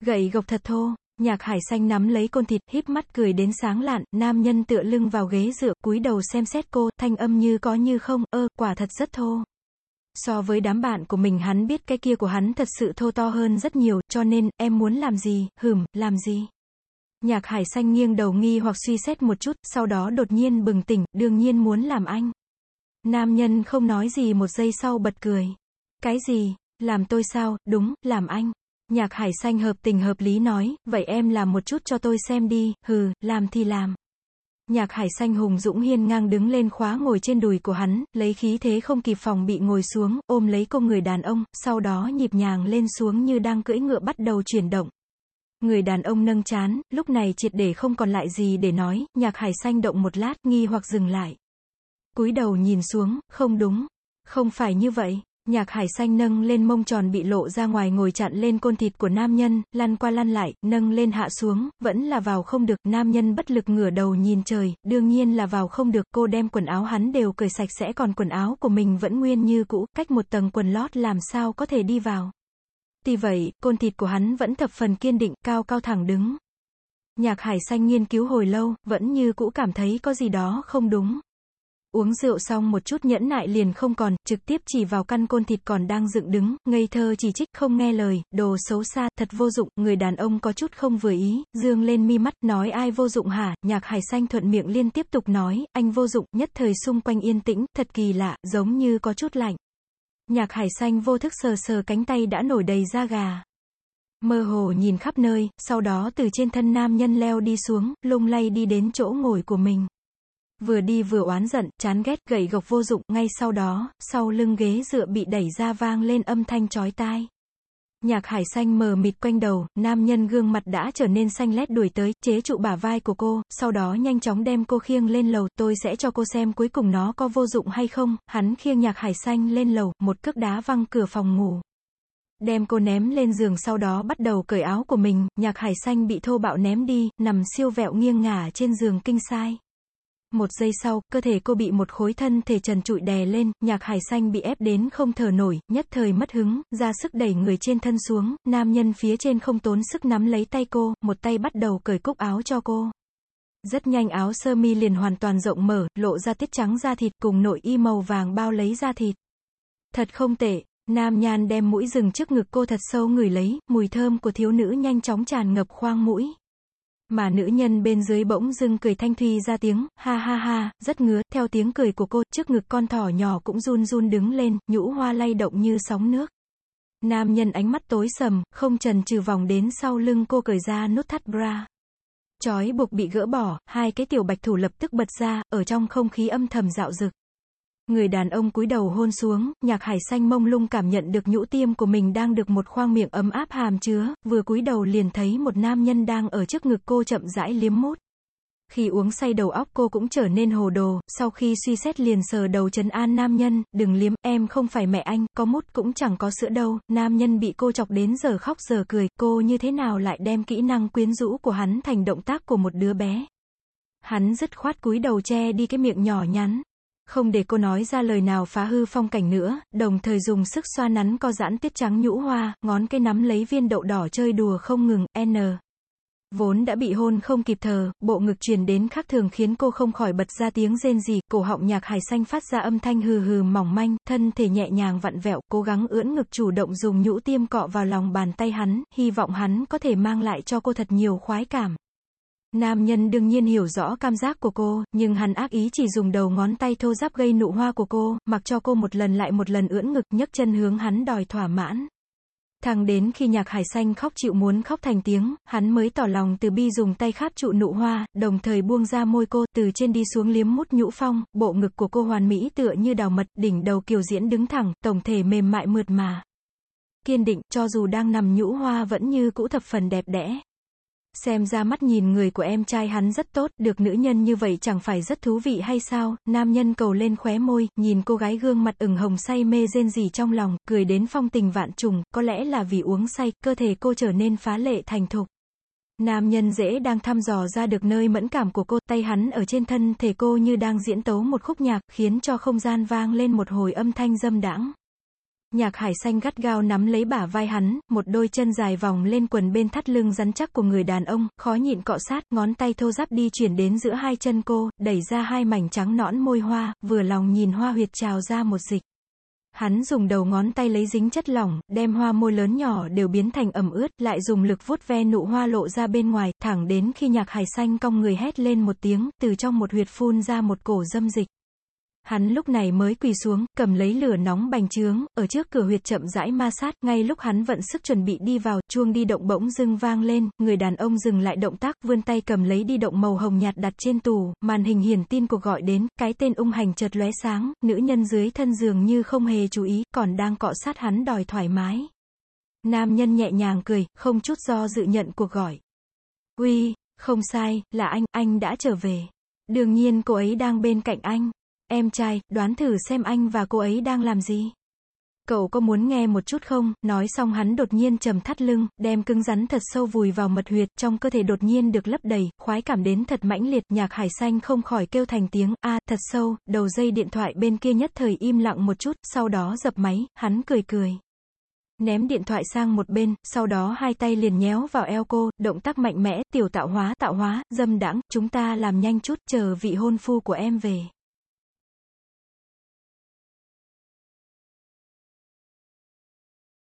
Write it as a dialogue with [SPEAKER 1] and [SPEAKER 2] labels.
[SPEAKER 1] Gậy gộc thật thô, nhạc hải xanh nắm lấy côn thịt, híp mắt cười đến sáng lạn, nam nhân tựa lưng vào ghế dựa, cúi đầu xem xét cô, thanh âm như có như không, ơ, quả thật rất thô. So với đám bạn của mình hắn biết cái kia của hắn thật sự thô to hơn rất nhiều, cho nên, em muốn làm gì, hửm, làm gì. Nhạc hải xanh nghiêng đầu nghi hoặc suy xét một chút, sau đó đột nhiên bừng tỉnh, đương nhiên muốn làm anh. Nam nhân không nói gì một giây sau bật cười. Cái gì, làm tôi sao, đúng, làm anh. Nhạc hải xanh hợp tình hợp lý nói, vậy em làm một chút cho tôi xem đi, hừ, làm thì làm. Nhạc hải xanh hùng dũng hiên ngang đứng lên khóa ngồi trên đùi của hắn, lấy khí thế không kịp phòng bị ngồi xuống, ôm lấy cô người đàn ông, sau đó nhịp nhàng lên xuống như đang cưỡi ngựa bắt đầu chuyển động. Người đàn ông nâng chán, lúc này triệt để không còn lại gì để nói, nhạc hải xanh động một lát, nghi hoặc dừng lại. cúi đầu nhìn xuống, không đúng, không phải như vậy. Nhạc hải xanh nâng lên mông tròn bị lộ ra ngoài ngồi chặn lên côn thịt của nam nhân, lăn qua lăn lại, nâng lên hạ xuống, vẫn là vào không được, nam nhân bất lực ngửa đầu nhìn trời, đương nhiên là vào không được, cô đem quần áo hắn đều cởi sạch sẽ còn quần áo của mình vẫn nguyên như cũ, cách một tầng quần lót làm sao có thể đi vào. Tuy vậy, côn thịt của hắn vẫn thập phần kiên định, cao cao thẳng đứng. Nhạc hải xanh nghiên cứu hồi lâu, vẫn như cũ cảm thấy có gì đó không đúng. Uống rượu xong một chút nhẫn nại liền không còn, trực tiếp chỉ vào căn côn thịt còn đang dựng đứng, ngây thơ chỉ trích không nghe lời, đồ xấu xa, thật vô dụng, người đàn ông có chút không vừa ý, dương lên mi mắt, nói ai vô dụng hả, nhạc hải xanh thuận miệng liên tiếp tục nói, anh vô dụng, nhất thời xung quanh yên tĩnh, thật kỳ lạ, giống như có chút lạnh. Nhạc hải xanh vô thức sờ sờ cánh tay đã nổi đầy da gà. Mơ hồ nhìn khắp nơi, sau đó từ trên thân nam nhân leo đi xuống, lung lay đi đến chỗ ngồi của mình. Vừa đi vừa oán giận, chán ghét, gậy gộc vô dụng, ngay sau đó, sau lưng ghế dựa bị đẩy ra vang lên âm thanh chói tai. Nhạc hải xanh mờ mịt quanh đầu, nam nhân gương mặt đã trở nên xanh lét đuổi tới, chế trụ bả vai của cô, sau đó nhanh chóng đem cô khiêng lên lầu, tôi sẽ cho cô xem cuối cùng nó có vô dụng hay không, hắn khiêng nhạc hải xanh lên lầu, một cước đá văng cửa phòng ngủ. Đem cô ném lên giường sau đó bắt đầu cởi áo của mình, nhạc hải xanh bị thô bạo ném đi, nằm siêu vẹo nghiêng ngả trên giường kinh sai. Một giây sau, cơ thể cô bị một khối thân thể trần trụi đè lên, nhạc hải xanh bị ép đến không thở nổi, nhất thời mất hứng, ra sức đẩy người trên thân xuống, nam nhân phía trên không tốn sức nắm lấy tay cô, một tay bắt đầu cởi cúc áo cho cô. Rất nhanh áo sơ mi liền hoàn toàn rộng mở, lộ ra tiết trắng da thịt cùng nội y màu vàng bao lấy da thịt. Thật không tệ, nam nhan đem mũi rừng trước ngực cô thật sâu ngửi lấy, mùi thơm của thiếu nữ nhanh chóng tràn ngập khoang mũi. Mà nữ nhân bên dưới bỗng dưng cười thanh thuy ra tiếng, ha ha ha, rất ngứa, theo tiếng cười của cô, trước ngực con thỏ nhỏ cũng run run đứng lên, nhũ hoa lay động như sóng nước. Nam nhân ánh mắt tối sầm, không trần trừ vòng đến sau lưng cô cởi ra nút thắt bra. Chói buộc bị gỡ bỏ, hai cái tiểu bạch thủ lập tức bật ra, ở trong không khí âm thầm dạo dực. Người đàn ông cúi đầu hôn xuống, nhạc hải xanh mông lung cảm nhận được nhũ tiêm của mình đang được một khoang miệng ấm áp hàm chứa, vừa cúi đầu liền thấy một nam nhân đang ở trước ngực cô chậm rãi liếm mút. Khi uống say đầu óc cô cũng trở nên hồ đồ, sau khi suy xét liền sờ đầu trấn an nam nhân, đừng liếm, em không phải mẹ anh, có mút cũng chẳng có sữa đâu, nam nhân bị cô chọc đến giờ khóc giờ cười, cô như thế nào lại đem kỹ năng quyến rũ của hắn thành động tác của một đứa bé. Hắn dứt khoát cúi đầu che đi cái miệng nhỏ nhắn, không để cô nói ra lời nào phá hư phong cảnh nữa, đồng thời dùng sức xoa nắn co giãn tiết trắng nhũ hoa, ngón cái nắm lấy viên đậu đỏ chơi đùa không ngừng, n. Vốn đã bị hôn không kịp thở, bộ ngực truyền đến khác thường khiến cô không khỏi bật ra tiếng rên rỉ, cổ họng nhạc hải xanh phát ra âm thanh hừ hừ mỏng manh, thân thể nhẹ nhàng vặn vẹo, cố gắng ưỡn ngực chủ động dùng nhũ tiêm cọ vào lòng bàn tay hắn, hy vọng hắn có thể mang lại cho cô thật nhiều khoái cảm. Nam nhân đương nhiên hiểu rõ cảm giác của cô, nhưng hắn ác ý chỉ dùng đầu ngón tay thô giáp gây nụ hoa của cô, mặc cho cô một lần lại một lần ưỡn ngực nhấc chân hướng hắn đòi thỏa mãn. Thằng đến khi nhạc hải xanh khóc chịu muốn khóc thành tiếng, hắn mới tỏ lòng từ bi dùng tay khát trụ nụ hoa, đồng thời buông ra môi cô, từ trên đi xuống liếm mút nhũ phong, bộ ngực của cô hoàn mỹ tựa như đào mật, đỉnh đầu kiều diễn đứng thẳng, tổng thể mềm mại mượt mà. Kiên định, cho dù đang nằm nhũ hoa vẫn như cũ thập phần đẹp đẽ. Xem ra mắt nhìn người của em trai hắn rất tốt, được nữ nhân như vậy chẳng phải rất thú vị hay sao, nam nhân cầu lên khóe môi, nhìn cô gái gương mặt ửng hồng say mê rên rỉ trong lòng, cười đến phong tình vạn trùng, có lẽ là vì uống say, cơ thể cô trở nên phá lệ thành thục. Nam nhân dễ đang thăm dò ra được nơi mẫn cảm của cô, tay hắn ở trên thân thể cô như đang diễn tấu một khúc nhạc, khiến cho không gian vang lên một hồi âm thanh dâm đãng. Nhạc hải xanh gắt gao nắm lấy bả vai hắn, một đôi chân dài vòng lên quần bên thắt lưng rắn chắc của người đàn ông, khó nhịn cọ sát, ngón tay thô ráp đi chuyển đến giữa hai chân cô, đẩy ra hai mảnh trắng nõn môi hoa, vừa lòng nhìn hoa huyệt trào ra một dịch. Hắn dùng đầu ngón tay lấy dính chất lỏng, đem hoa môi lớn nhỏ đều biến thành ẩm ướt, lại dùng lực vuốt ve nụ hoa lộ ra bên ngoài, thẳng đến khi nhạc hải xanh cong người hét lên một tiếng, từ trong một huyệt phun ra một cổ dâm dịch. Hắn lúc này mới quỳ xuống, cầm lấy lửa nóng bành trướng, ở trước cửa huyệt chậm rãi ma sát, ngay lúc hắn vận sức chuẩn bị đi vào, chuông đi động bỗng dưng vang lên, người đàn ông dừng lại động tác, vươn tay cầm lấy đi động màu hồng nhạt đặt trên tủ, màn hình hiển tin cuộc gọi đến, cái tên ung hành chợt lóe sáng, nữ nhân dưới thân giường như không hề chú ý, còn đang cọ sát hắn đòi thoải mái. Nam nhân nhẹ nhàng cười, không chút do dự nhận cuộc gọi. Uy, không sai, là anh, anh đã trở về. Đương nhiên cô ấy đang bên cạnh anh. Em trai, đoán thử xem anh và cô ấy đang làm gì. Cậu có muốn nghe một chút không? Nói xong hắn đột nhiên trầm thắt lưng, đem cứng rắn thật sâu vùi vào mật huyệt, trong cơ thể đột nhiên được lấp đầy, khoái cảm đến thật mãnh liệt, nhạc hải xanh không khỏi kêu thành tiếng, a thật sâu, đầu dây điện thoại bên kia nhất thời im lặng một chút, sau đó dập máy, hắn cười cười. Ném điện thoại sang một bên, sau đó hai tay liền nhéo vào eo cô, động tác mạnh mẽ, tiểu tạo hóa tạo hóa, dâm đãng, chúng ta làm nhanh chút, chờ vị hôn phu của em về.